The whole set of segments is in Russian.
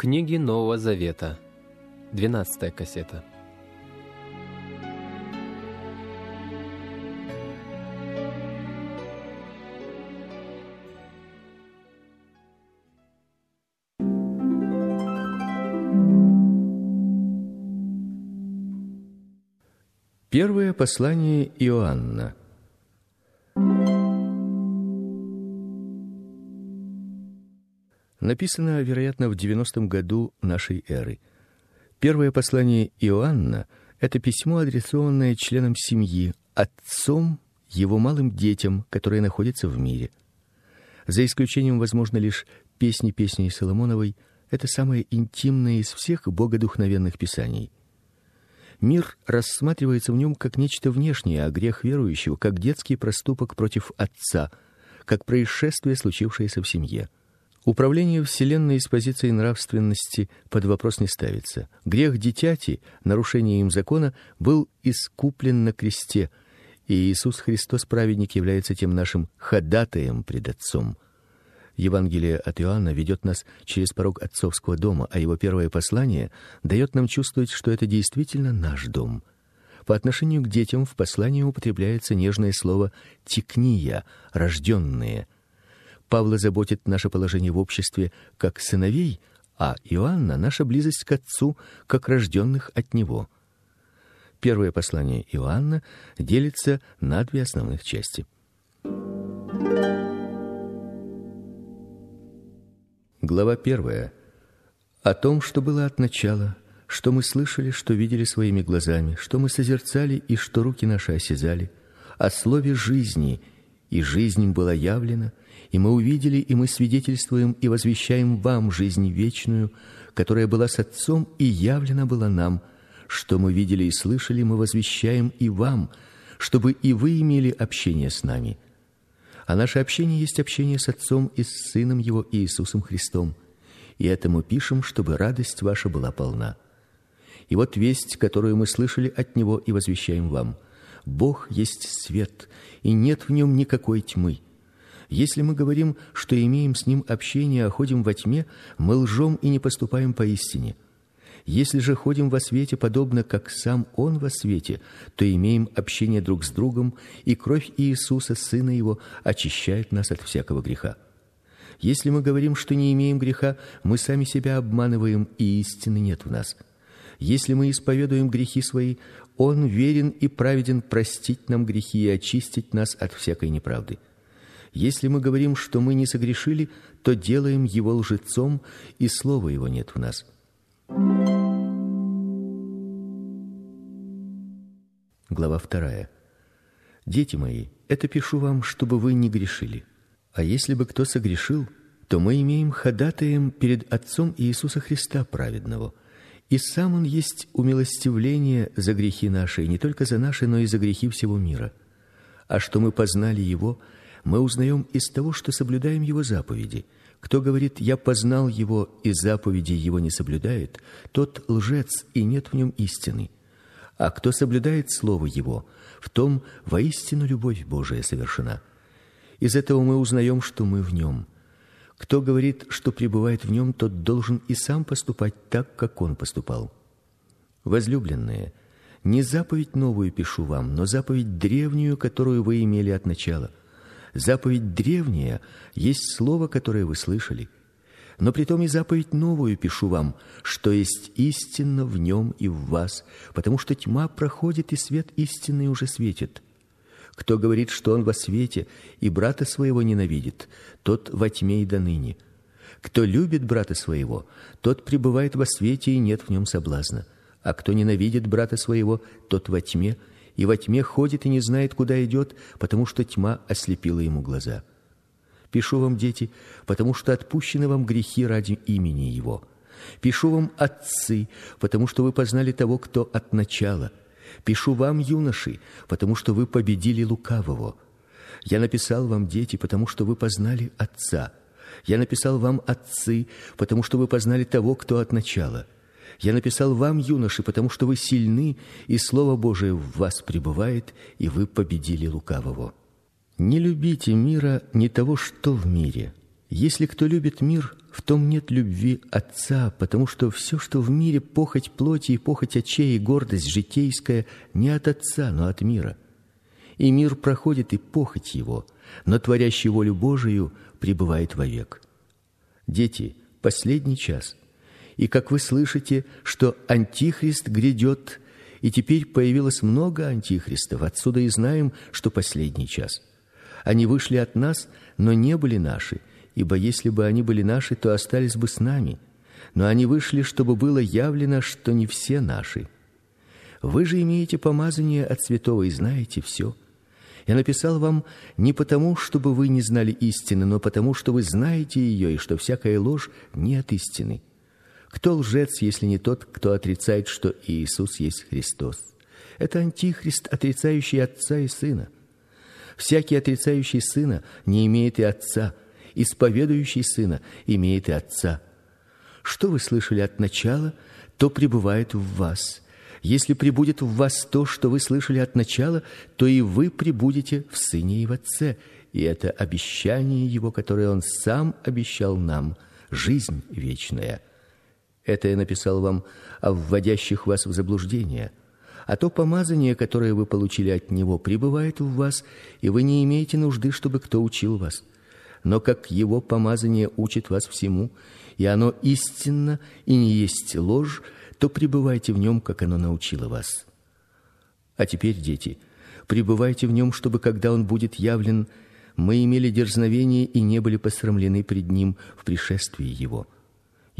Книги Нового Завета. 12 кассета. Первое послание Иоанна. Написано, вероятно, в 90 году нашей эры. Первое послание Иоанна это письмо, адресованное членам семьи, отцом, его малым детям, которые находятся в мире. За исключением, возможно, лишь песни песней Соломоновой, это самое интимное из всех богодухновенных писаний. Мир рассматривается в нем как нечто внешнее, а грех верующего как детский проступок против отца, как происшествие, случившееся в семье. Управление вселенной с позиции нравственности под вопрос не ставится. Грех дитяти, нарушение им закона, был искуплен на кресте, и Иисус Христос праведник является тем нашим ходатаем пред Отцом. Евангелие от Иоанна ведет нас через порог отцовского дома, а его первое послание дает нам чувствовать, что это действительно наш дом. По отношению к детям в послании употребляется нежное слово тикния, рожденные. Павла заботит наше положение в обществе как сыновей, а Иоанна наша близость к отцу, как рожденных от него. Первое послание Иоанна делится на две основных части. Глава первая. О том, что было от начала, что мы слышали, что видели своими глазами, что мы созерцали и что руки наши осязали, о слове жизни, и жизнь была явлена, и мы увидели, и мы свидетельствуем и возвещаем вам жизнь вечную, которая была с Отцом и явлена была нам, что мы видели и слышали, мы возвещаем и вам, чтобы и вы имели общение с нами. А наше общение есть общение с Отцом и с Сыном его Иисусом Христом. И этому пишем, чтобы радость ваша была полна. И вот весть, которую мы слышали от него и возвещаем вам: Бог есть свет, и нет в нем никакой тьмы. Если мы говорим, что имеем с ним общение, а ходим во тьме, мы лжем и не поступаем по истине. Если же ходим во свете, подобно как сам он во свете, то имеем общение друг с другом, и кровь Иисуса сына его очищает нас от всякого греха. Если мы говорим, что не имеем греха, мы сами себя обманываем, и истины нет в нас. Если мы исповедуем грехи свои, он верен и праведен простить нам грехи и очистить нас от всякой неправды. Если мы говорим, что мы не согрешили, то делаем его лжецом, и слова его нет в нас. Глава вторая. Дети мои, это пишу вам, чтобы вы не грешили. А если бы кто согрешил, то мы имеем ходатаем перед Отцом Иисуса Христа праведного. И сам он есть умилостивление за грехи наши, и не только за наши, но и за грехи всего мира. А что мы познали его, мы узнаем из того, что соблюдаем его заповеди. Кто говорит: "Я познал его и заповеди его не соблюдает", тот лжец, и нет в нем истины. А кто соблюдает слово его, в том воистину любовь Божия совершена. Из этого мы узнаем, что мы в нем. Кто говорит, что пребывает в нем, тот должен и сам поступать так, как он поступал. Возлюбленные, не заповедь новую пишу вам, но заповедь древнюю, которую вы имели от начала. Заповедь древняя есть слово, которое вы слышали. Но притом и заповедь новую пишу вам, что есть истинно в нем и в вас, потому что тьма проходит и свет истинный уже светит. Кто говорит, что он во свете и брата своего ненавидит, тот во тьме и доныне. Кто любит брата своего, тот пребывает во свете и нет в нем соблазна. А кто ненавидит брата своего, тот во тьме и во тьме ходит и не знает, куда идет, потому что тьма ослепила ему глаза. Пишу вам, дети, потому что отпущены вам грехи ради имени его. Пишу вам, отцы, потому что вы познали того, кто от начала. Пишу вам, юноши, потому что вы победили лукавого. Я написал вам, дети, потому что вы познали отца. Я написал вам, отцы, потому что вы познали того, кто от начала. Я написал вам, юноши, потому что вы сильны, и слово Божие в вас пребывает, и вы победили лукавого. Не любите мира, не того, что в мире. Если кто любит мир, в том нет любви Отца, потому что все, что в мире похоть плоти и похоть очей и гордость житейская, не от Отца, но от мира. И мир проходит и похоть его, но творящий волю Божию пребывает вовек. Дети, последний час. И как вы слышите, что антихрист грядет, и теперь появилось много антихристов, отсюда и знаем, что последний час. Они вышли от нас, но не были наши, ибо если бы они были наши, то остались бы с нами. Но они вышли, чтобы было явлено, что не все наши. Вы же имеете помазание от святого и знаете все. Я написал вам не потому, чтобы вы не знали истины, но потому, что вы знаете ее и что всякая ложь не от истины. Кто лжец, если не тот, кто отрицает, что Иисус есть Христос? Это антихрист, отрицающий Отца и Сына. Всякий отрицающий Сына не имеет и Отца, исповедующий Сына имеет и Отца. Что вы слышали от начала, то пребывает в вас. Если пребудет в вас то, что вы слышали от начала, то и вы пребудете в Сыне и в Отце. И это обещание его, которое он сам обещал нам, жизнь вечная. Это я написал вам о вводящих вас в заблуждение. А то помазание, которое вы получили от него, пребывает в вас, и вы не имеете нужды, чтобы кто учил вас. Но как его помазание учит вас всему, и оно истинно и не есть ложь, то пребывайте в нем, как оно научило вас. А теперь, дети, пребывайте в нем, чтобы когда он будет явлен, мы имели дерзновение и не были посрамлены пред ним в пришествии его.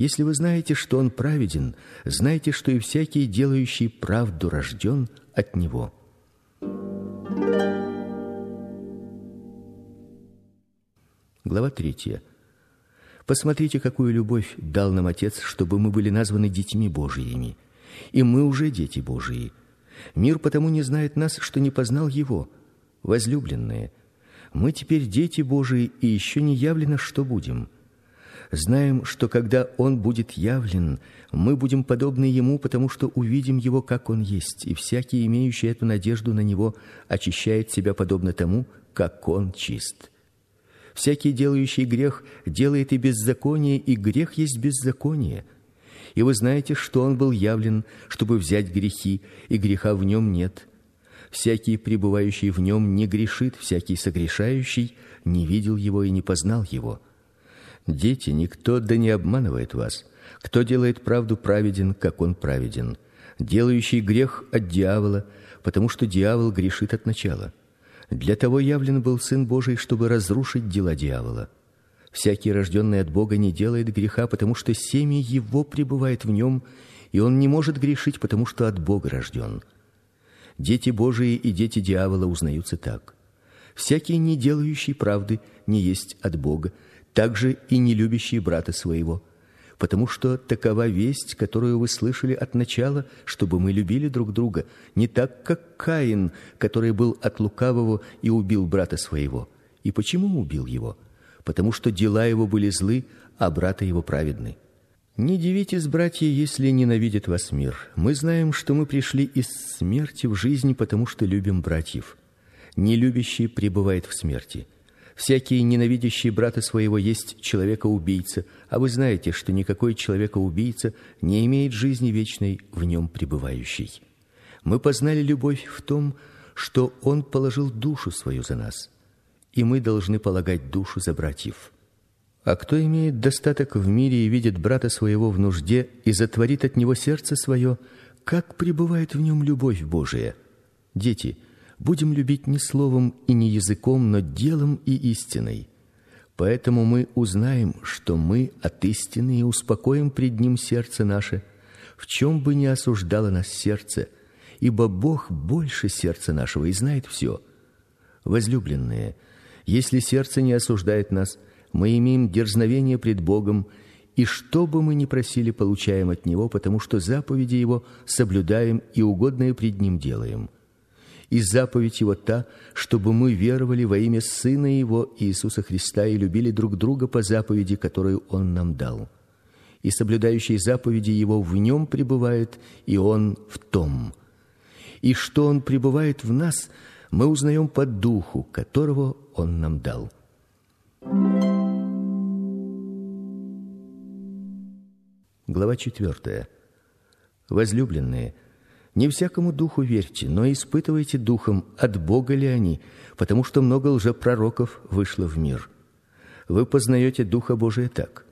Если вы знаете, что он праведен, знайте, что и всякий делающий правду рожден от него. Глава третья. Посмотрите, какую любовь дал нам Отец, чтобы мы были названы детьми Божиими. И мы уже дети Божии. Мир потому не знает нас, что не познал его. Возлюбленные, мы теперь дети Божии, и еще не явлено, что будем. Знаем, что когда он будет явлен, мы будем подобны ему, потому что увидим его, как он есть, и всякий, имеющий эту надежду на него, очищает себя подобно тому, как он чист. Всякий делающий грех делает и беззаконие, и грех есть беззаконие. И вы знаете, что он был явлен, чтобы взять грехи, и греха в нем нет. Всякий пребывающий в нем не грешит, всякий согрешающий не видел его и не познал его. Дети, никто да не обманывает вас. Кто делает правду праведен, как он праведен. Делающий грех от дьявола, потому что дьявол грешит от начала. Для того явлен был сын Божий, чтобы разрушить дела дьявола. Всякий рожденный от Бога не делает греха, потому что семя его пребывает в нем, и он не может грешить, потому что от Бога рожден. Дети Божии и дети дьявола узнаются так: всякий не делающий правды не есть от Бога, также и не любящий брата своего потому что такова весть, которую вы слышали от начала, чтобы мы любили друг друга, не так как Каин, который был от лукавого и убил брата своего. И почему убил его? Потому что дела его были злы, а брата его праведны. Не дивитесь, братья, если ненавидит вас мир. Мы знаем, что мы пришли из смерти в жизнь, потому что любим братьев. Нелюбящий пребывает в смерти. Всякий ненавидящий брата своего есть человека-убийца, а вы знаете, что никакой человека-убийца не имеет жизни вечной в нем пребывающей. Мы познали любовь в том, что он положил душу свою за нас, и мы должны полагать душу за братьев. А кто имеет достаток в мире и видит брата своего в нужде и затворит от него сердце свое, как пребывает в нем любовь Божия? Дети, будем любить не словом и не языком, но делом и истиной. Поэтому мы узнаем, что мы от истины и успокоим пред ним сердце наше, в чем бы ни осуждало нас сердце, ибо Бог больше сердца нашего и знает все. Возлюбленные, если сердце не осуждает нас, мы имеем дерзновение пред Богом, и что бы мы ни просили, получаем от него, потому что заповеди его соблюдаем и угодное пред ним делаем и заповедь его та, чтобы мы веровали во имя сына его Иисуса Христа и любили друг друга по заповеди, которую он нам дал. И соблюдающий заповеди его в нем пребывает, и он в том. И что он пребывает в нас, мы узнаем по духу, которого он нам дал. Глава 4. Возлюбленные, не всякому духу верьте, но испытывайте духом, от Бога ли они, потому что много лжепророков вышло в мир. Вы познаете духа Божия так: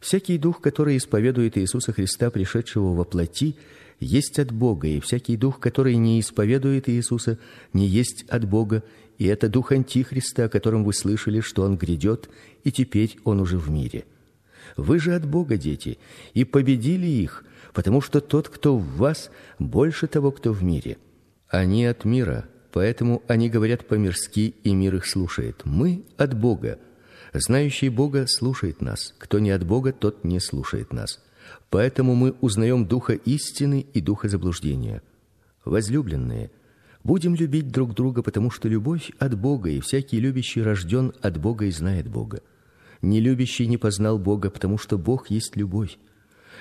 всякий дух, который исповедует Иисуса Христа, пришедшего во плоти, есть от Бога, и всякий дух, который не исповедует Иисуса, не есть от Бога, и это дух антихриста, о котором вы слышали, что он грядет, и теперь он уже в мире. Вы же от Бога дети, и победили их, потому что тот, кто в вас, больше того, кто в мире. Они от мира, поэтому они говорят по-мирски, и мир их слушает. Мы от Бога. Знающий Бога слушает нас. Кто не от Бога, тот не слушает нас. Поэтому мы узнаем духа истины и духа заблуждения. Возлюбленные, будем любить друг друга, потому что любовь от Бога, и всякий любящий рожден от Бога и знает Бога. Не любящий не познал Бога, потому что Бог есть любовь.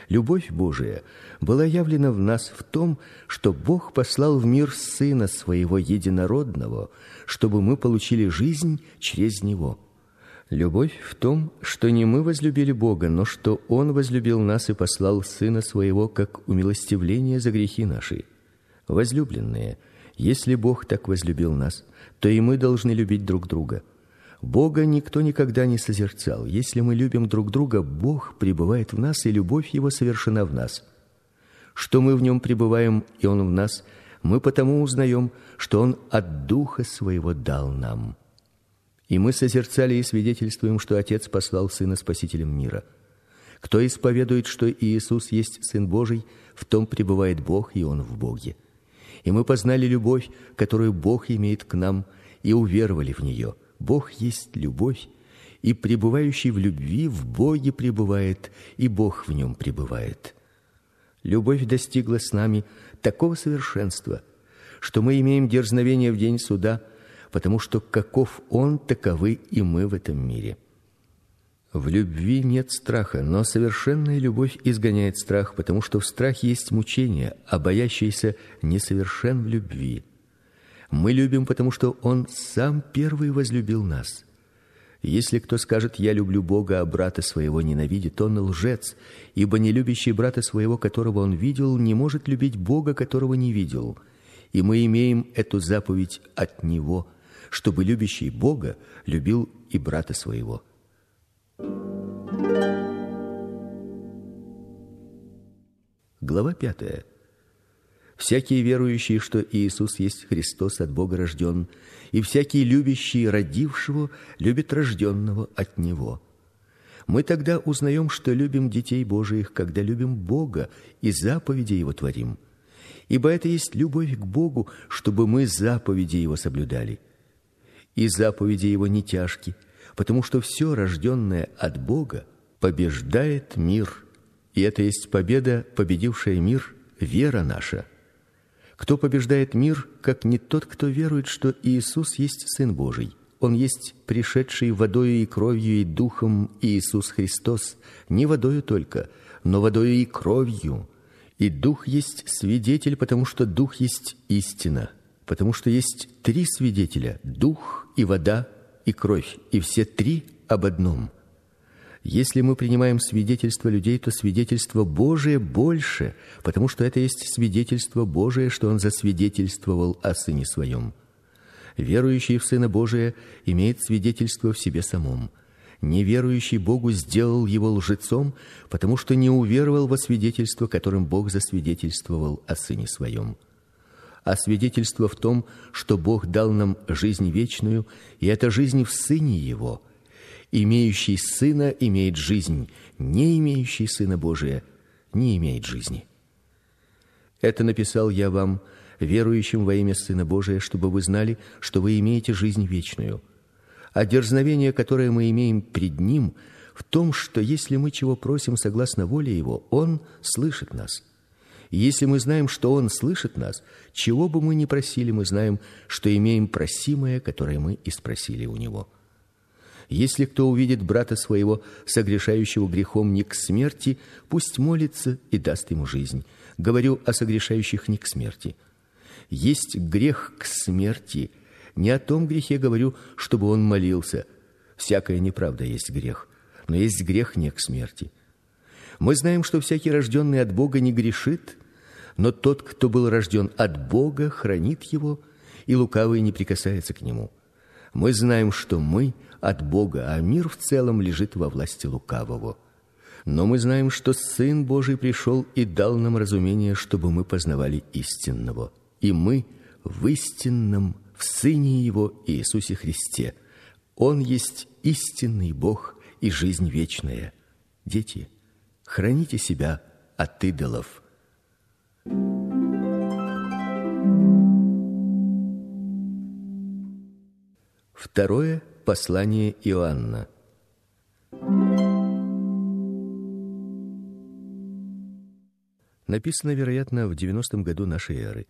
Любовь Божия была явлена в нас в том, что Бог послал в мир сына своего единородного, чтобы мы получили жизнь через него. Любовь в том, что не мы возлюбили Бога, но что он возлюбил нас и послал сына своего как умилостивление за грехи наши. Возлюбленные, если Бог так возлюбил нас, то и мы должны любить друг друга. Бога никто никогда не созерцал. Если мы любим друг друга, Бог пребывает в нас, и любовь его совершена в нас. Что мы в нем пребываем, и он в нас, мы потому узнаем, что он от духа своего дал нам. И мы созерцали и свидетельствуем, что Отец послал Сына спасителем мира. Кто исповедует, что Иисус есть сын Божий, в том пребывает Бог, и он в Боге. И мы познали любовь, которую Бог имеет к нам, и уверовали в нее. Бог есть любовь, и пребывающий в любви в Боге пребывает, и Бог в нем пребывает. Любовь достигла с нами такого совершенства, что мы имеем дерзновение в день суда потому что каков он, таковы и мы в этом мире. В любви нет страха, но совершенная любовь изгоняет страх, потому что в страхе есть мучение, а боящийся несовершен в любви. Мы любим, потому что он сам первый возлюбил нас. Если кто скажет: "Я люблю Бога, а брата своего ненавидит", он лжец, ибо не любящий брата своего, которого он видел, не может любить Бога, которого не видел. И мы имеем эту заповедь от него, чтобы любящий Бога любил и брата своего. Глава пятая. Всякий верующий, что Иисус есть Христос от Бога рожден, и всякий любящий родившего любит рожденного от него. Мы тогда узнаем, что любим детей Божиих, когда любим Бога и заповеди его творим. Ибо это есть любовь к Богу, чтобы мы заповеди его соблюдали и заповеди его не тяжки, потому что все рожденное от Бога побеждает мир. И это есть победа, победившая мир, вера наша. Кто побеждает мир, как не тот, кто верует, что Иисус есть сын Божий? Он есть пришедший водою и кровью и духом Иисус Христос, не водою только, но водою и кровью. И дух есть свидетель, потому что дух есть истина потому что есть три свидетеля: дух и вода и кровь, и все три об одном. Если мы принимаем свидетельство людей, то свидетельство Божие больше, потому что это есть свидетельство Божие, что он засвидетельствовал о сыне своем. Верующий в сына Божия имеет свидетельство в себе самом. Неверующий Богу сделал его лжецом, потому что не уверовал во свидетельство, которым Бог засвидетельствовал о сыне своем а свидетельство в том, что Бог дал нам жизнь вечную, и эта жизнь в сыне его. Имеющий сына имеет жизнь, не имеющий сына Божия не имеет жизни. Это написал я вам, верующим во имя сына Божия, чтобы вы знали, что вы имеете жизнь вечную. А дерзновение, которое мы имеем пред ним, в том, что если мы чего просим согласно воле его, он слышит нас. Если мы знаем, что он слышит нас, чего бы мы ни просили, мы знаем, что имеем просимое, которое мы и спросили у него. Если кто увидит брата своего согрешающего грехом не к смерти, пусть молится и даст ему жизнь. Говорю о согрешающих не к смерти. Есть грех к смерти. Не о том грехе говорю, чтобы он молился. Всякая неправда есть грех, но есть грех не к смерти. Мы знаем, что всякий рожденный от Бога не грешит, но тот, кто был рожден от Бога, хранит его, и лукавый не прикасается к нему. Мы знаем, что мы от Бога, а мир в целом лежит во власти лукавого. Но мы знаем, что Сын Божий пришел и дал нам разумение, чтобы мы познавали истинного. И мы в истинном в Сыне его Иисусе Христе. Он есть истинный Бог и жизнь вечная. Дети, храните себя от идолов. Второе послание Иоанна. Написано, вероятно, в 90-м году нашей эры.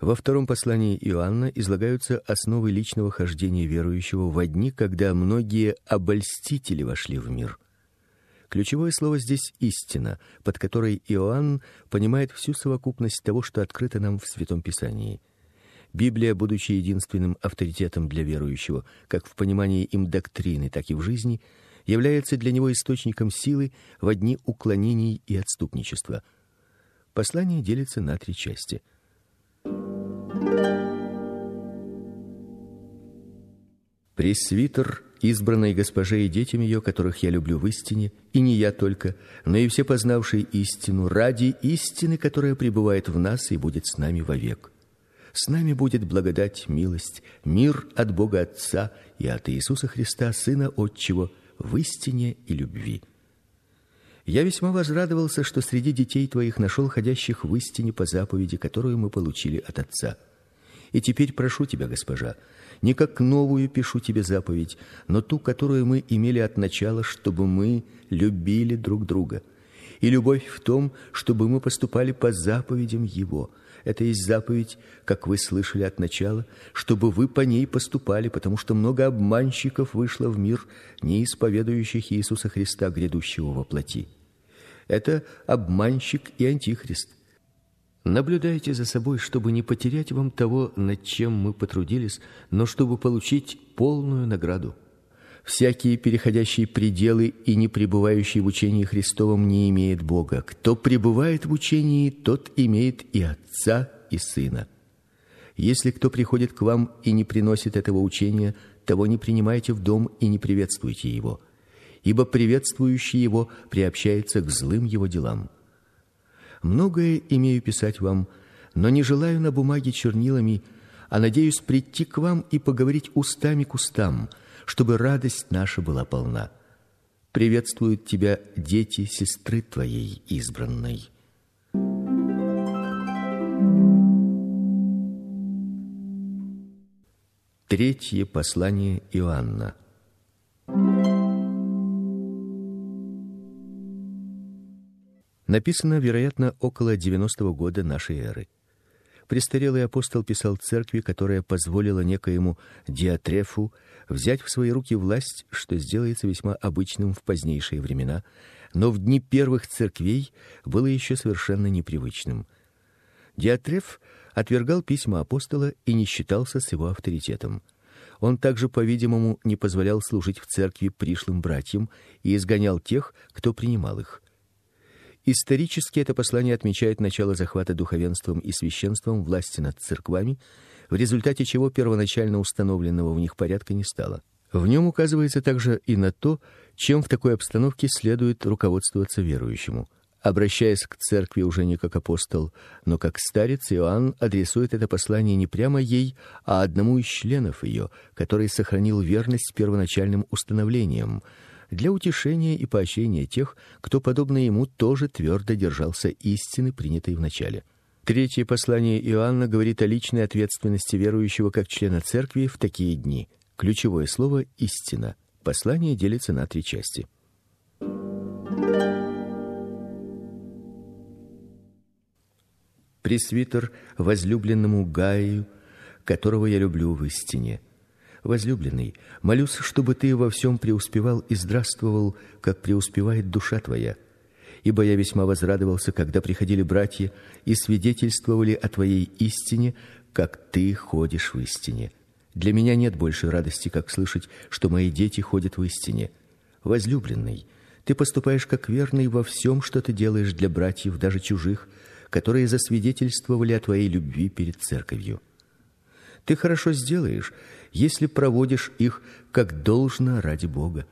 Во втором послании Иоанна излагаются основы личного хождения верующего в дни, когда многие обольстители вошли в мир. Ключевое слово здесь истина, под которой Иоанн понимает всю совокупность того, что открыто нам в Святом Писании. Библия, будучи единственным авторитетом для верующего, как в понимании им доктрины, так и в жизни, является для него источником силы в дни уклонений и отступничества. Послание делится на три части. Пресвитер, избранной госпоже и детям ее, которых я люблю в истине, и не я только, но и все познавшие истину ради истины, которая пребывает в нас и будет с нами вовек. С нами будет благодать, милость, мир от Бога Отца и от Иисуса Христа, Сына Отчего, в истине и любви. Я весьма возрадовался, что среди детей твоих нашел ходящих в истине по заповеди, которую мы получили от Отца. И теперь прошу тебя, госпожа, не как новую пишу тебе заповедь, но ту, которую мы имели от начала, чтобы мы любили друг друга. И любовь в том, чтобы мы поступали по заповедям его это есть заповедь, как вы слышали от начала, чтобы вы по ней поступали, потому что много обманщиков вышло в мир, не исповедующих Иисуса Христа, грядущего во плоти. Это обманщик и антихрист. Наблюдайте за собой, чтобы не потерять вам того, над чем мы потрудились, но чтобы получить полную награду всякие переходящие пределы и не пребывающий в учении Христовом не имеет Бога. Кто пребывает в учении, тот имеет и Отца, и Сына. Если кто приходит к вам и не приносит этого учения, того не принимайте в дом и не приветствуйте его, ибо приветствующий его приобщается к злым его делам. Многое имею писать вам, но не желаю на бумаге чернилами, а надеюсь прийти к вам и поговорить устами к устам – чтобы радость наша была полна. Приветствуют тебя дети сестры твоей избранной. Третье послание Иоанна. Написано, вероятно, около 90-го года нашей эры. Престарелый апостол писал церкви, которая позволила некоему Диатрефу взять в свои руки власть, что сделается весьма обычным в позднейшие времена, но в дни первых церквей было еще совершенно непривычным. Диатреф отвергал письма апостола и не считался с его авторитетом. Он также, по-видимому, не позволял служить в церкви пришлым братьям и изгонял тех, кто принимал их. Исторически это послание отмечает начало захвата духовенством и священством власти над церквами, в результате чего первоначально установленного в них порядка не стало. В нем указывается также и на то, чем в такой обстановке следует руководствоваться верующему. Обращаясь к церкви уже не как апостол, но как старец, Иоанн адресует это послание не прямо ей, а одному из членов ее, который сохранил верность первоначальным установлениям, для утешения и поощрения тех, кто подобно ему тоже твердо держался истины, принятой в начале. Третье послание Иоанна говорит о личной ответственности верующего как члена церкви в такие дни. Ключевое слово истина. Послание делится на три части. Пресвитер возлюбленному Гаю, которого я люблю в истине возлюбленный, молюсь, чтобы ты во всем преуспевал и здравствовал, как преуспевает душа твоя. Ибо я весьма возрадовался, когда приходили братья и свидетельствовали о твоей истине, как ты ходишь в истине. Для меня нет больше радости, как слышать, что мои дети ходят в истине. Возлюбленный, Ты поступаешь как верный во всем, что ты делаешь для братьев, даже чужих, которые засвидетельствовали о твоей любви перед церковью. Ты хорошо сделаешь, если проводишь их как должно ради Бога.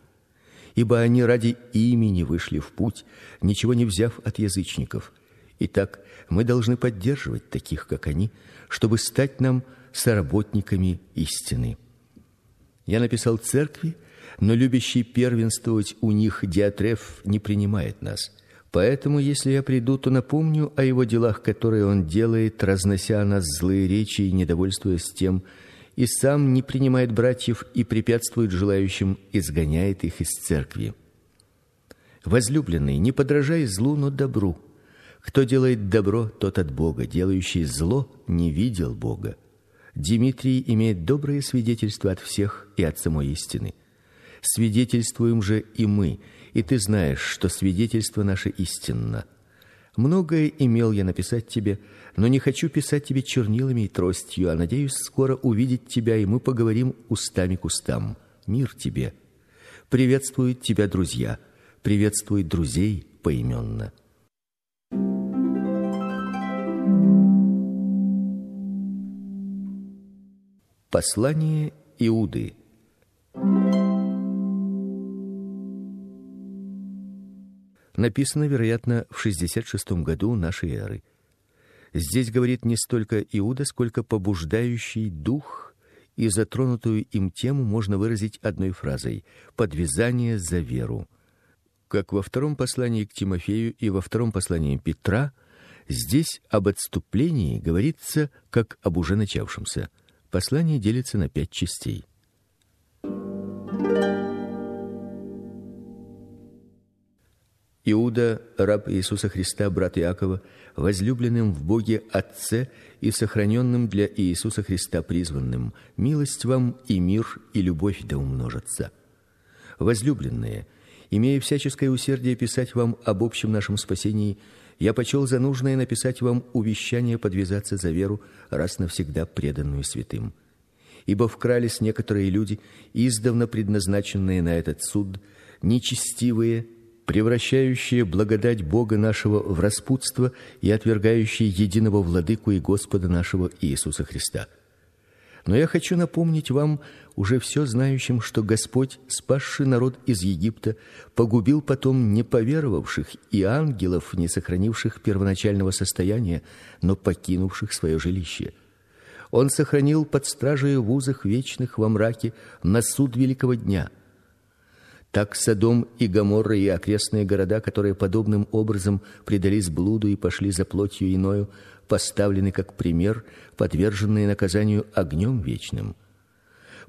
Ибо они ради имени вышли в путь, ничего не взяв от язычников. Итак, мы должны поддерживать таких, как они, чтобы стать нам соработниками истины. Я написал церкви, но любящий первенствовать у них Диатреф не принимает нас. Поэтому, если я приду, то напомню о его делах, которые он делает, разнося о нас злые речи и недовольствуясь тем, и сам не принимает братьев и препятствует желающим, изгоняет их из церкви. Возлюбленный, не подражай злу, но добру. Кто делает добро, тот от Бога, делающий зло не видел Бога. Дмитрий имеет доброе свидетельство от всех и от самой истины. Свидетельствуем же и мы, и ты знаешь, что свидетельство наше истинно. Многое имел я написать тебе, но не хочу писать тебе чернилами и тростью, а надеюсь скоро увидеть тебя, и мы поговорим устами к устам. Мир тебе. Приветствуют тебя друзья. Приветствуют друзей поименно. Послание Иуды. Написано, вероятно, в 66 году нашей эры. Здесь говорит не столько Иуда, сколько побуждающий дух, и затронутую им тему можно выразить одной фразой: подвязание за веру. Как во втором послании к Тимофею и во втором послании Петра, здесь об отступлении говорится как об уже начавшемся. Послание делится на пять частей. Иуда, раб Иисуса Христа, брат Иакова, возлюбленным в Боге Отце и сохраненным для Иисуса Христа призванным, милость вам и мир и любовь да умножатся. Возлюбленные, имея всяческое усердие писать вам об общем нашем спасении, я почел за нужное написать вам увещание подвязаться за веру, раз навсегда преданную святым. Ибо вкрались некоторые люди, издавна предназначенные на этот суд, нечестивые, превращающие благодать Бога нашего в распутство и отвергающие единого владыку и Господа нашего Иисуса Христа. Но я хочу напомнить вам, уже все знающим, что Господь, спасший народ из Египта, погубил потом неповеровавших и ангелов, не сохранивших первоначального состояния, но покинувших свое жилище. Он сохранил под стражей в узах вечных во мраке на суд великого дня. Так Содом и Гоморра и окрестные города, которые подобным образом предались блуду и пошли за плотью иною, поставлены как пример, подверженные наказанию огнем вечным.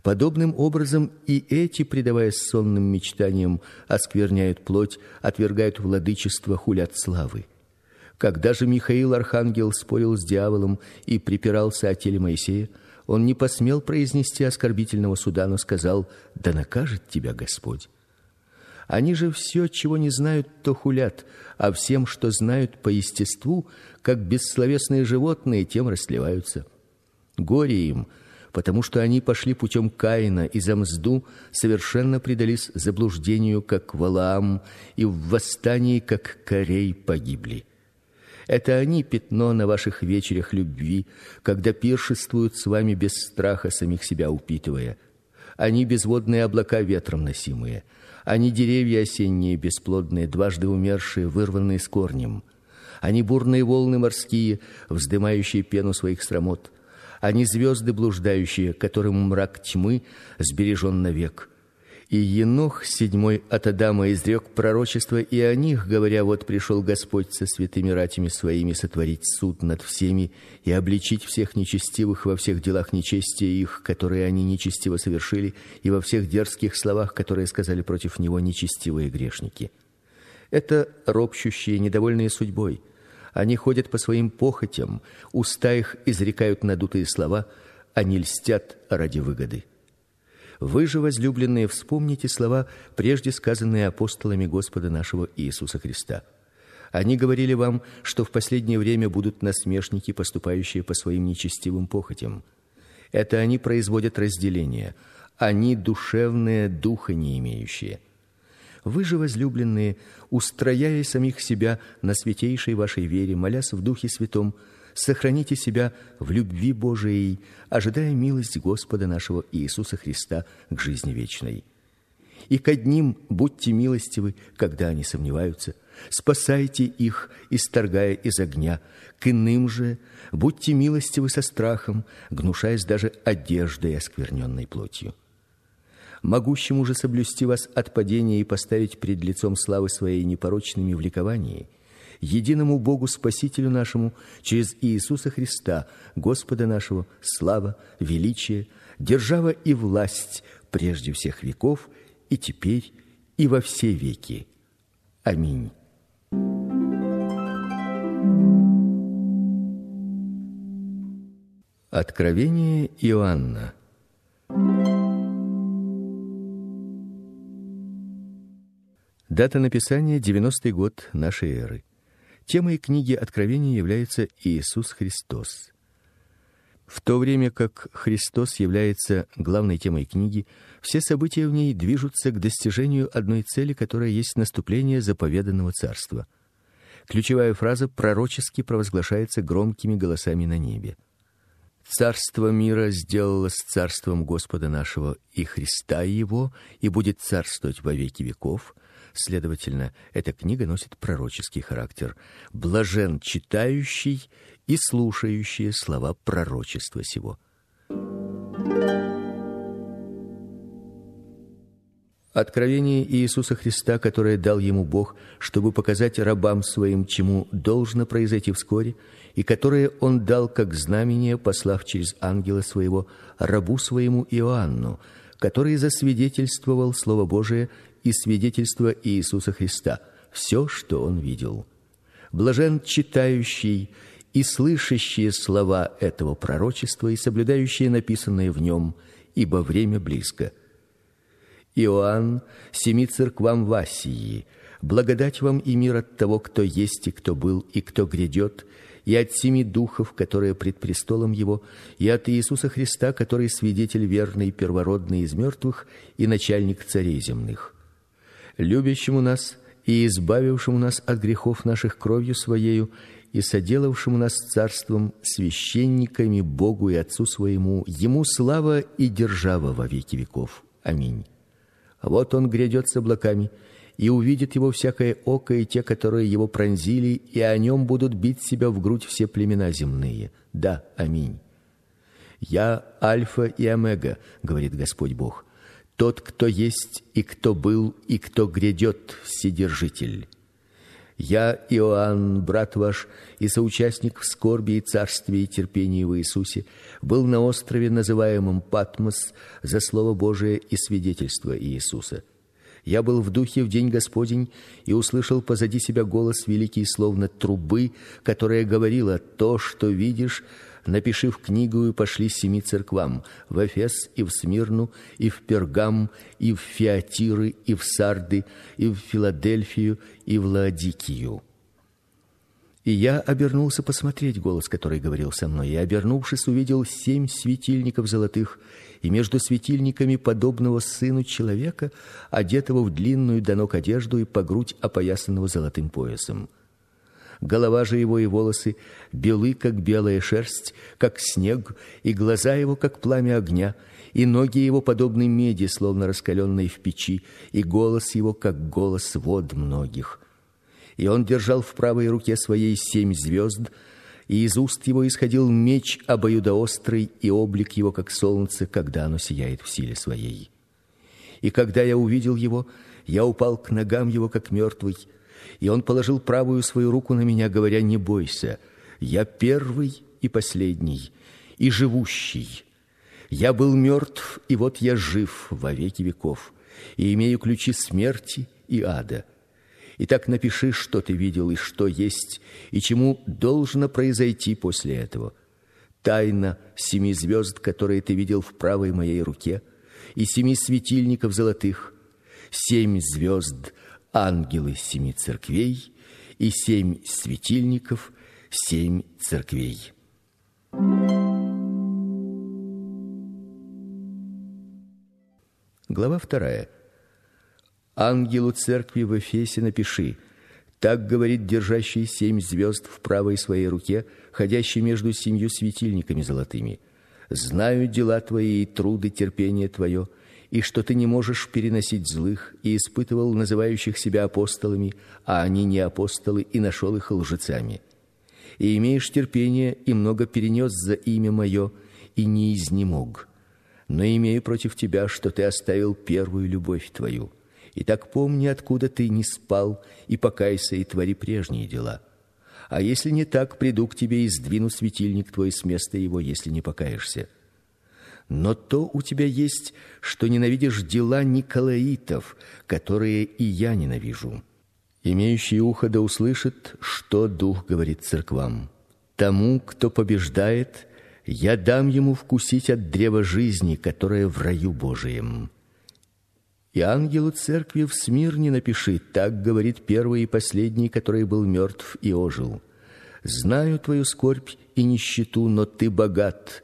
Подобным образом и эти, предаваясь сонным мечтаниям, оскверняют плоть, отвергают владычество, хулят славы. Когда же Михаил архангел спорил с дьяволом и припирался о теле Моисея, он не посмел произнести оскорбительного суда, но сказал: "Да накажет тебя Господь". Они же все, чего не знают, то хулят, а всем, что знают по естеству, как бессловесные животные, тем расливаются. Горе им, потому что они пошли путем Каина и за мзду совершенно предались заблуждению, как Валаам, и в восстании, как Корей, погибли. Это они пятно на ваших вечерях любви, когда пиршествуют с вами без страха самих себя упитывая. Они безводные облака ветром носимые. Они деревья осенние бесплодные, дважды умершие, вырванные с корнем. Они бурные волны морские, вздымающие пену своих стромот. Они звезды блуждающие, которым мрак тьмы сбережен навек. И Енох седьмой от Адама изрек пророчество и о них, говоря: вот пришел Господь со святыми ратями своими сотворить суд над всеми и обличить всех нечестивых во всех делах нечестия их, которые они нечестиво совершили, и во всех дерзких словах, которые сказали против него нечестивые грешники. Это ропщущие, недовольные судьбой. Они ходят по своим похотям, уста их изрекают надутые слова, они льстят ради выгоды. Вы же, возлюбленные, вспомните слова, прежде сказанные апостолами Господа нашего Иисуса Христа. Они говорили вам, что в последнее время будут насмешники, поступающие по своим нечестивым похотям. Это они производят разделение. Они душевные, духа не имеющие. Вы же, возлюбленные, устрояя самих себя на святейшей вашей вере, молясь в Духе Святом, сохраните себя в любви Божией, ожидая милость Господа нашего Иисуса Христа к жизни вечной. И к одним будьте милостивы, когда они сомневаются, спасайте их, исторгая из огня. К иным же будьте милостивы со страхом, гнушаясь даже одеждой оскверненной плотью могущему же соблюсти вас от падения и поставить пред лицом славы своей непорочными в ликовании, единому Богу Спасителю нашему через Иисуса Христа, Господа нашего, слава, величие, держава и власть прежде всех веков и теперь и во все веки. Аминь. Откровение Иоанна. Дата написания 90-й год нашей эры. Темой книги Откровения является Иисус Христос. В то время как Христос является главной темой книги, все события в ней движутся к достижению одной цели, которая есть наступление заповеданного царства. Ключевая фраза пророчески провозглашается громкими голосами на небе. Царство мира сделалось царством Господа нашего и Христа его, и будет царствовать во веки веков. Следовательно, эта книга носит пророческий характер. Блажен читающий и слушающий слова пророчества сего. Откровение Иисуса Христа, которое дал ему Бог, чтобы показать рабам своим, чему должно произойти вскоре, и которое он дал как знамение, послав через ангела своего рабу своему Иоанну, который засвидетельствовал слово Божие и свидетельство Иисуса Христа, все, что он видел. Блажен читающий и слышащие слова этого пророчества и соблюдающие написанное в нем, ибо время близко. Иоанн семи церквам в Асии. Благодать вам и мир от того, кто есть и кто был и кто грядет, и от семи духов, которые пред престолом его, и от Иисуса Христа, который свидетель верный, первородный из мертвых и начальник царей земных любящему нас и избавившему нас от грехов наших кровью своею и соделавшему нас царством священниками Богу и Отцу своему, ему слава и держава во веки веков. Аминь. Вот он грядет с облаками, и увидит его всякое око и те, которые его пронзили, и о нем будут бить себя в грудь все племена земные. Да, аминь. Я альфа и омега, говорит Господь Бог тот, кто есть и кто был и кто грядет, вседержитель. Я Иоанн, брат ваш и соучастник в скорби и царстве и терпении в Иисусе, был на острове, называемом Патмос, за слово Божие и свидетельство Иисуса. Я был в духе в день Господень и услышал позади себя голос великий, словно трубы, которая говорила: "То, что видишь, напиши в книгу и пошли семи церквам: в Эфес и в Смирну, и в Пергам, и в Фиатиры, и в Сарды, и в Филадельфию, и в Лаодикию". И я обернулся посмотреть голос, который говорил со мной, и обернувшись, увидел семь светильников золотых, и между светильниками подобного сыну человека, одетого в длинную до ног одежду и по грудь опоясанного золотым поясом голова же его и волосы белы, как белая шерсть, как снег, и глаза его как пламя огня, и ноги его подобны меди, словно раскаленной в печи, и голос его как голос вод многих. И он держал в правой руке своей семь звезд, и из уст его исходил меч обоюдоострый, и облик его как солнце, когда оно сияет в силе своей. И когда я увидел его, я упал к ногам его как мертвый, и он положил правую свою руку на меня, говоря: "Не бойся, я первый и последний, и живущий. Я был мертв, и вот я жив во веки веков, и имею ключи смерти и ада. Итак, напиши, что ты видел и что есть, и чему должно произойти после этого. Тайна семи звезд, которые ты видел в правой моей руке, и семи светильников золотых, семь звезд ангелы семи церквей и семь светильников семь церквей. Глава вторая. ангелу церкви в Эфесе напиши: так говорит держащий семь звезд в правой своей руке, ходящий между семью светильниками золотыми. Знаю дела твои и труды терпение твое, и что ты не можешь переносить злых, и испытывал называющих себя апостолами, а они не апостолы, и нашел их лжецами. И имеешь терпение, и много перенес за имя мое, и не изнемог. Но имею против тебя, что ты оставил первую любовь твою. И так помни, откуда ты не спал, и покайся и твори прежние дела. А если не так, приду к тебе и сдвину светильник твой с места его, если не покаешься. Но то у тебя есть, что ненавидишь дела николаитов, которые и я ненавижу. Имеющий ухо да услышит, что дух говорит церквам. Тому, кто побеждает, я дам ему вкусить от древа жизни, которое в раю Божием. И ангелу церкви в Смирне напиши: так говорит первый и последний, который был мертв и ожил. Знаю твою скорбь и нищету, но ты богат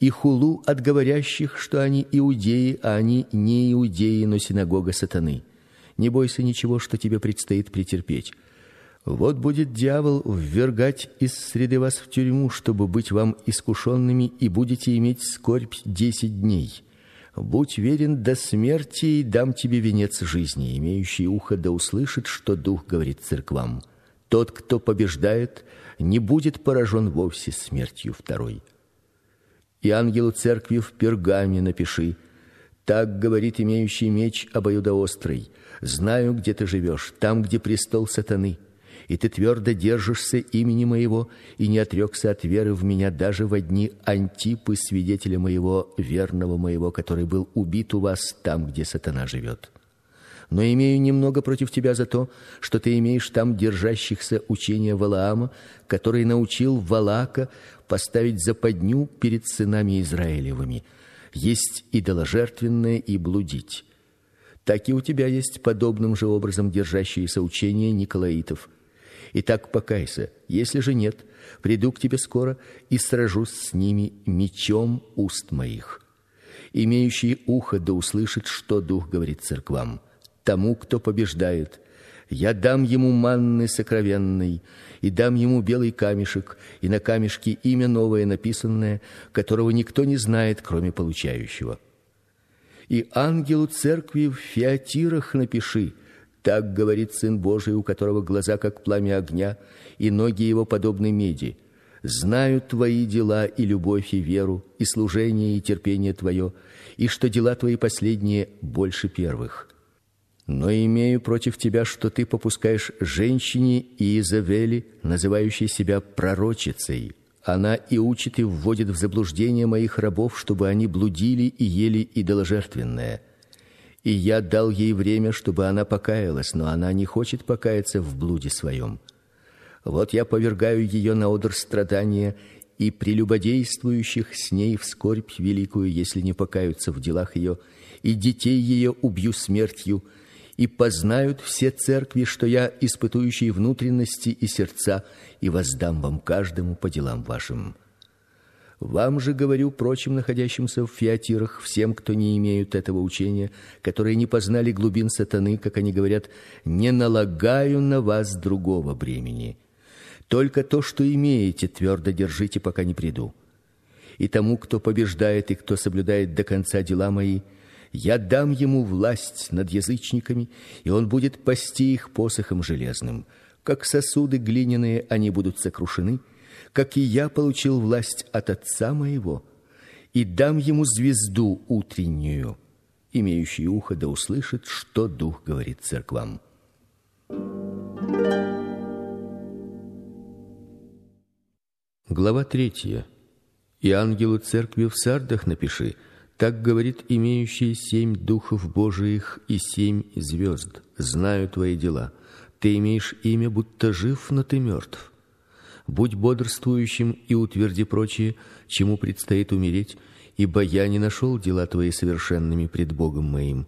и хулу от говорящих, что они иудеи, а они не иудеи, но синагога сатаны. Не бойся ничего, что тебе предстоит претерпеть. Вот будет дьявол ввергать из среды вас в тюрьму, чтобы быть вам искушенными, и будете иметь скорбь десять дней. Будь верен до смерти, и дам тебе венец жизни. Имеющий ухо да услышит, что дух говорит церквам. Тот, кто побеждает, не будет поражен вовсе смертью второй и ангелу церкви в Пергаме напиши: так говорит имеющий меч обоюдоострый: знаю, где ты живешь, там, где престол сатаны, и ты твердо держишься имени моего и не отрекся от веры в меня даже в дни Антипы, свидетеля моего верного моего, который был убит у вас там, где сатана живет. Но имею немного против тебя за то, что ты имеешь там держащихся учения Валаама, который научил Валака поставить западню перед сынами Израилевыми, есть идоложертвенное и блудить. Так и у тебя есть подобным же образом держащиеся учения Николаитов. Итак, покайся. Если же нет, приду к тебе скоро и сражусь с ними мечом уст моих. Имеющий ухо да услышит, что дух говорит церквам тому, кто побеждает. Я дам ему манны сокровенной, и дам ему белый камешек, и на камешке имя новое написанное, которого никто не знает, кроме получающего. И ангелу церкви в Фиатирах напиши: так говорит сын Божий, у которого глаза как пламя огня, и ноги его подобны меди. Знаю твои дела и любовь и веру, и служение и терпение твое, и что дела твои последние больше первых но имею против тебя, что ты попускаешь женщине Иезавели, называющей себя пророчицей. Она и учит и вводит в заблуждение моих рабов, чтобы они блудили и ели идоложертвенное. И я дал ей время, чтобы она покаялась, но она не хочет покаяться в блуде своем. Вот я повергаю ее на одр страдания и прелюбодействующих с ней в скорбь великую, если не покаются в делах ее, и детей ее убью смертью и познают все церкви, что я испытующий внутренности и сердца, и воздам вам каждому по делам вашим. Вам же говорю прочим находящимся в Фиатирах, всем, кто не имеют этого учения, которые не познали глубин сатаны, как они говорят, не налагаю на вас другого бремени. Только то, что имеете, твердо держите, пока не приду. И тому, кто побеждает и кто соблюдает до конца дела мои, я дам ему власть над язычниками, и он будет пасти их посохом железным. Как сосуды глиняные они будут сокрушены, как и я получил власть от отца моего, и дам ему звезду утреннюю. Имеющий ухо да услышит, что дух говорит церквам. Глава третья. И ангелу церкви в Сардах напиши: так говорит имеющий семь духов Божиих и семь звезд. Знаю твои дела. Ты имеешь имя, будто жив, но ты мертв. Будь бодрствующим и утверди прочее, чему предстоит умереть, ибо я не нашел дела твои совершенными пред Богом моим.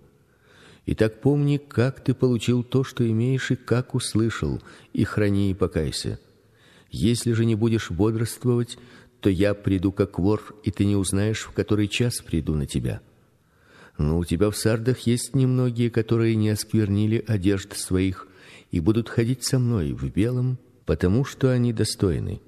Итак, помни, как ты получил то, что имеешь, и как услышал, и храни и покайся. Если же не будешь бодрствовать, то я приду как вор, и ты не узнаешь, в который час приду на тебя. Но у тебя в сардах есть немногие, которые не осквернили одежд своих и будут ходить со мной в белом, потому что они достойны.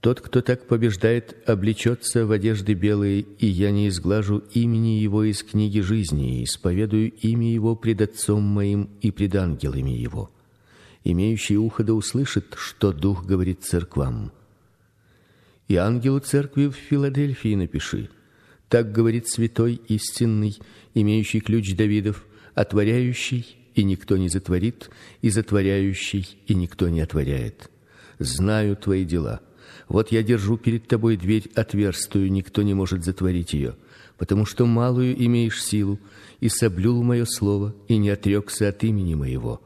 Тот, кто так побеждает, облечется в одежды белые, и я не изглажу имени его из книги жизни, и исповедую имя его пред Отцом моим и пред ангелами его. Имеющий ухо да услышит, что Дух говорит церквам. И ангелу церкви в Филадельфии напиши: так говорит святой истинный, имеющий ключ Давидов, отворяющий, и никто не затворит, и затворяющий, и никто не отворяет. Знаю твои дела. Вот я держу перед тобой дверь отверстую, никто не может затворить ее, потому что малую имеешь силу, и соблюл мое слово, и не отрекся от имени моего.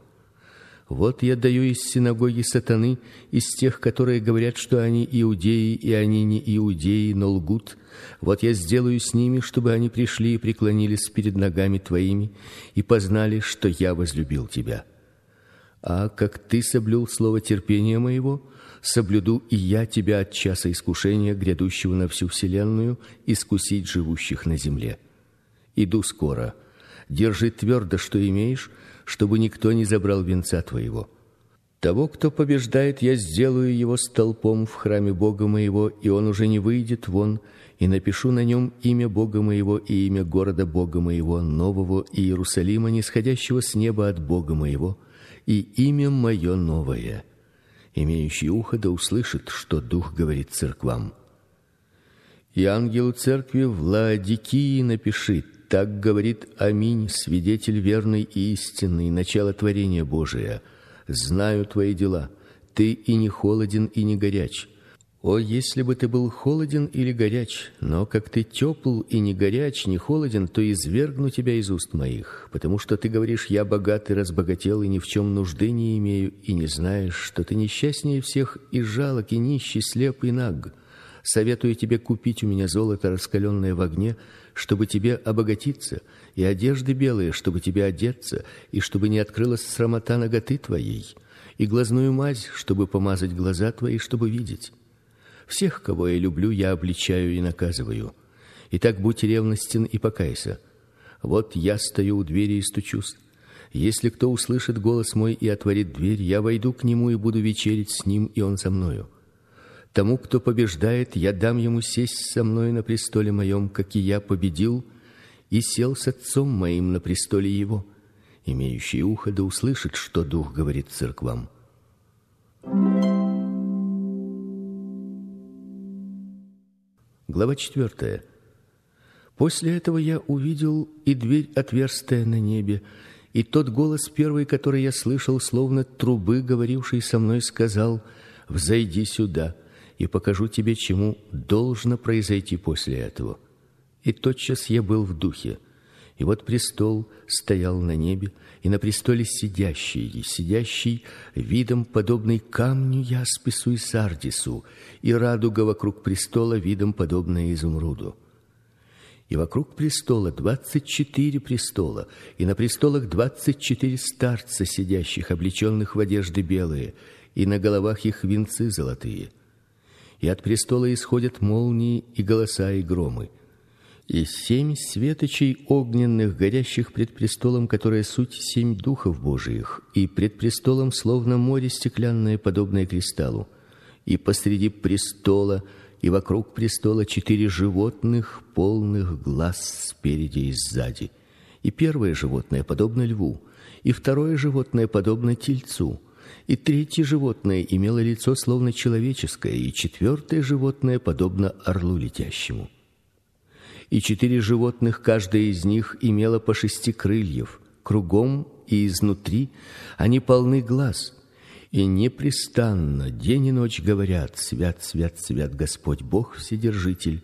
Вот я даю из синагоги сатаны, из тех, которые говорят, что они иудеи, и они не иудеи, но лгут. Вот я сделаю с ними, чтобы они пришли и преклонились перед ногами твоими и познали, что я возлюбил тебя. А как ты соблюл слово терпения моего, соблюду и я тебя от часа искушения, грядущего на всю вселенную, искусить живущих на земле. Иду скоро. Держи твердо, что имеешь, чтобы никто не забрал венца твоего. Того, кто побеждает, я сделаю его столпом в храме Бога моего, и он уже не выйдет вон, и напишу на нем имя Бога моего и имя города Бога моего, нового Иерусалима, нисходящего с неба от Бога моего, и имя мое новое. Имеющий ухо да услышит, что Дух говорит церквам. И ангелу церкви в напиши: так говорит Аминь, свидетель верный и истинный, начало творения Божия. Знаю твои дела. Ты и не холоден, и не горяч. О, если бы ты был холоден или горяч, но как ты тепл и не горяч, не холоден, то извергну тебя из уст моих, потому что ты говоришь: я богат и разбогател и ни в чем нужды не имею, и не знаешь, что ты несчастнее всех и жалок и нищий, слеп и наг. Советую тебе купить у меня золото раскаленное в огне, чтобы тебе обогатиться, и одежды белые, чтобы тебе одеться, и чтобы не открылась срамота наготы твоей, и глазную мазь, чтобы помазать глаза твои, чтобы видеть. Всех, кого я люблю, я обличаю и наказываю. Итак, будь ревностен и покайся. Вот я стою у двери и стучусь. Если кто услышит голос мой и отворит дверь, я войду к нему и буду вечерить с ним, и он со мною. Тому, кто побеждает, я дам ему сесть со мной на престоле моем, как и я победил и сел с отцом моим на престоле его. Имеющий ухо да услышит, что дух говорит церквам. Глава четвертая. После этого я увидел и дверь отверстая на небе, и тот голос первый, который я слышал, словно трубы, говоривший со мной, сказал: "Взойди сюда" и покажу тебе, чему должно произойти после этого. И тотчас я был в духе. И вот престол стоял на небе, и на престоле сидящий, сидящий видом подобный камню яспису и сардису, и радуга вокруг престола видом подобная изумруду. И вокруг престола двадцать четыре престола, и на престолах двадцать четыре старца сидящих, облеченных в одежды белые, и на головах их венцы золотые и от престола исходят молнии и голоса и громы. И семь светочей огненных, горящих пред престолом, которые суть семь духов Божиих, и пред престолом словно море стеклянное, подобное кристаллу. И посреди престола и вокруг престола четыре животных, полных глаз спереди и сзади. И первое животное подобно льву, и второе животное подобно тельцу, и третье животное имело лицо словно человеческое, и четвертое животное подобно орлу летящему. И четыре животных, каждое из них имело по шести крыльев, кругом и изнутри они полны глаз, и непрестанно день и ночь говорят: свят, свят, свят Господь Бог вседержитель,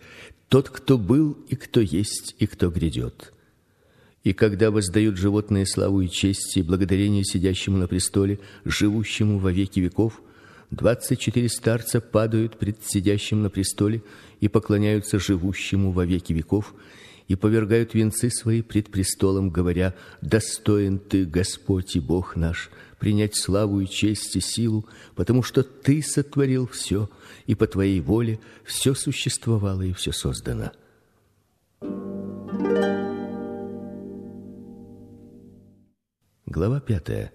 тот, кто был и кто есть и кто грядет. И когда воздают животные славу и честь и благодарение сидящему на престоле, живущему во веки веков, двадцать четыре старца падают пред сидящим на престоле и поклоняются живущему во веки веков и повергают венцы свои пред престолом, говоря: достоин ты, Господь и Бог наш, принять славу и честь и силу, потому что ты сотворил все, и по твоей воле все существовало и все создано. Глава пятая.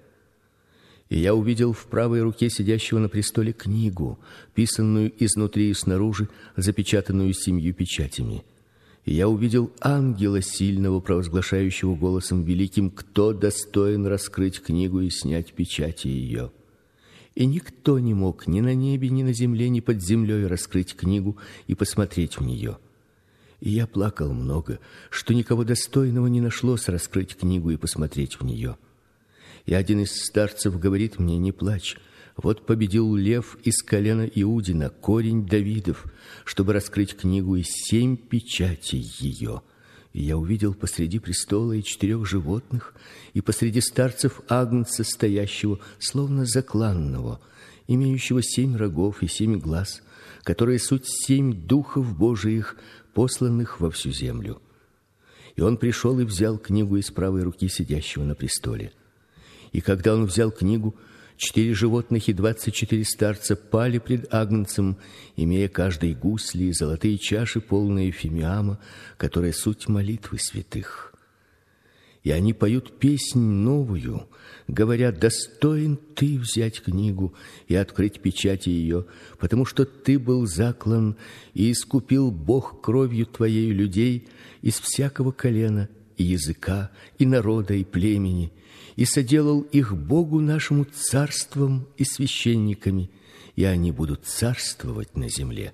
И я увидел в правой руке сидящего на престоле книгу, писанную изнутри и снаружи, запечатанную семью печатями. И я увидел ангела сильного, провозглашающего голосом великим: кто достоин раскрыть книгу и снять печати ее? И никто не мог ни на небе, ни на земле, ни под землей раскрыть книгу и посмотреть в нее. И я плакал много, что никого достойного не нашлось раскрыть книгу и посмотреть в нее. И один из старцев говорит мне: "Не плачь. Вот победил лев из колена Иудина, корень Давидов, чтобы раскрыть книгу и семь печатей ее. И я увидел посреди престола и четырех животных, и посреди старцев агнца стоящего, словно закланного, имеющего семь рогов и семь глаз, которые суть семь духов Божиих, посланных во всю землю. И он пришел и взял книгу из правой руки сидящего на престоле. И когда он взял книгу, четыре животных и двадцать четыре старца пали пред агнцем, имея каждый гусли и золотые чаши, полные фимиама, которые суть молитвы святых. И они поют песнь новую, говоря: "Достоин ты взять книгу и открыть печати ее, потому что ты был заклан и искупил Бог кровью твоей людей из всякого колена и языка и народа и племени, и соделал их Богу нашему царством и священниками, и они будут царствовать на земле.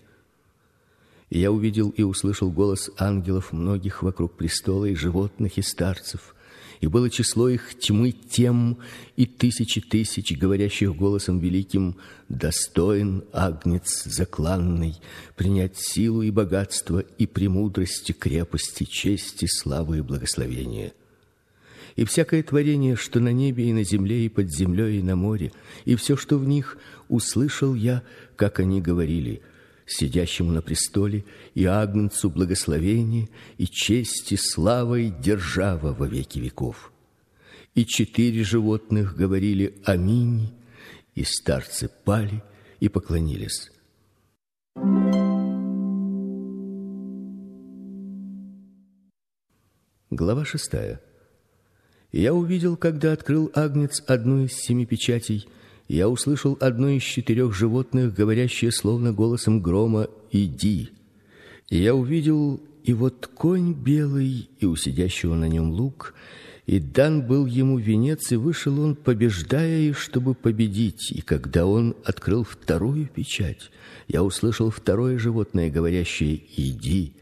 И я увидел и услышал голос ангелов многих вокруг престола и животных и старцев, и было число их тьмы тем и тысячи тысяч, говорящих голосом великим: достоин агнец закланный принять силу и богатство и премудрости, крепости, чести, славы и благословения и всякое творение, что на небе и на земле и под землей и на море, и все, что в них, услышал я, как они говорили: сидящему на престоле и агнцу благословение и честь и слава и держава во веки веков. И четыре животных говорили: аминь, и старцы пали и поклонились. Глава шестая я увидел, когда открыл агнец одну из семи печатей, я услышал одно из четырех животных, говорящее словно голосом грома: "Иди". И я увидел, и вот конь белый, и у сидящего на нем лук, и дан был ему венец, и вышел он, побеждая, и чтобы победить. И когда он открыл вторую печать, я услышал второе животное, говорящее: "Иди".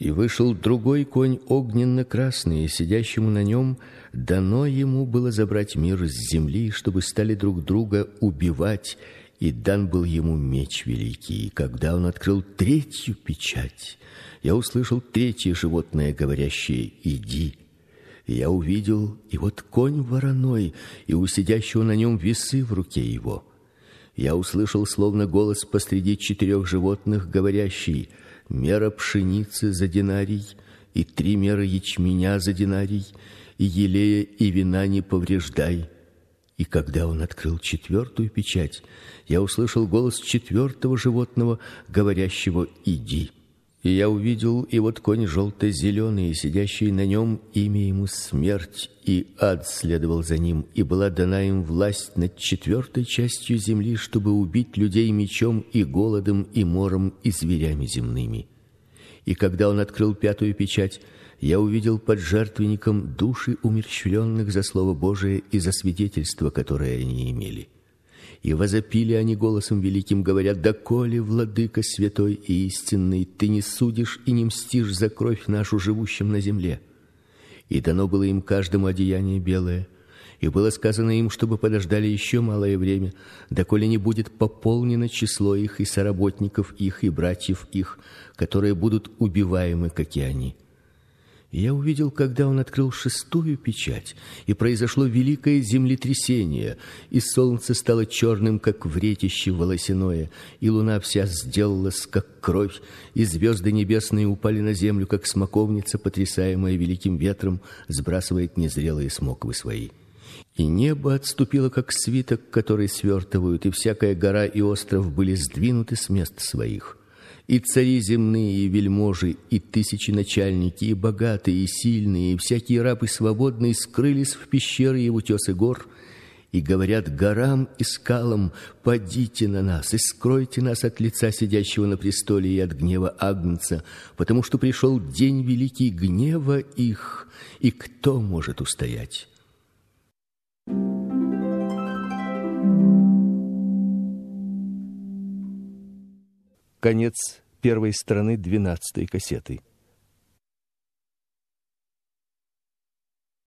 И вышел другой конь огненно-красный, и сидящему на нем дано ему было забрать мир с земли, чтобы стали друг друга убивать, и дан был ему меч великий. И когда он открыл третью печать, я услышал третье животное, говорящее: "Иди". И я увидел, и вот конь вороной, и у сидящего на нем весы в руке его. Я услышал словно голос посреди четырех животных, говорящий: "Мера пшеницы за динарий и три меры ячменя за динарий, и елея и вина не повреждай. И когда он открыл четвертую печать, я услышал голос четвертого животного, говорящего: "Иди". И я увидел, и вот конь желто зеленый сидящий на нем, имя ему смерть, и ад следовал за ним, и была дана им власть над четвертой частью земли, чтобы убить людей мечом и голодом и мором и зверями земными. И когда он открыл пятую печать, я увидел под жертвенником души умерщвленных за слово Божие и за свидетельство, которое они имели. И возопили они голосом великим, говоря: "Доколе, владыка святой и истинный, ты не судишь и не мстишь за кровь нашу живущим на земле?" И дано было им каждому одеяние белое, и было сказано им, чтобы подождали еще малое время, доколе не будет пополнено число их и соработников их и братьев их, которые будут убиваемы, как и они я увидел, когда он открыл шестую печать, и произошло великое землетрясение, и солнце стало черным, как вретище волосяное, и луна вся сделалась как кровь, и звезды небесные упали на землю, как смоковница, потрясаемая великим ветром, сбрасывает незрелые смоквы свои. И небо отступило, как свиток, который свертывают, и всякая гора и остров были сдвинуты с мест своих и цари земные, и вельможи, и тысячи начальники, и богатые, и сильные, и всякие рабы свободные скрылись в пещеры и в утесы гор, и говорят горам и скалам: "Падите на нас и скройте нас от лица сидящего на престоле и от гнева Агнца, потому что пришел день великий гнева их, и кто может устоять?" Конец первой стороны двенадцатой кассеты.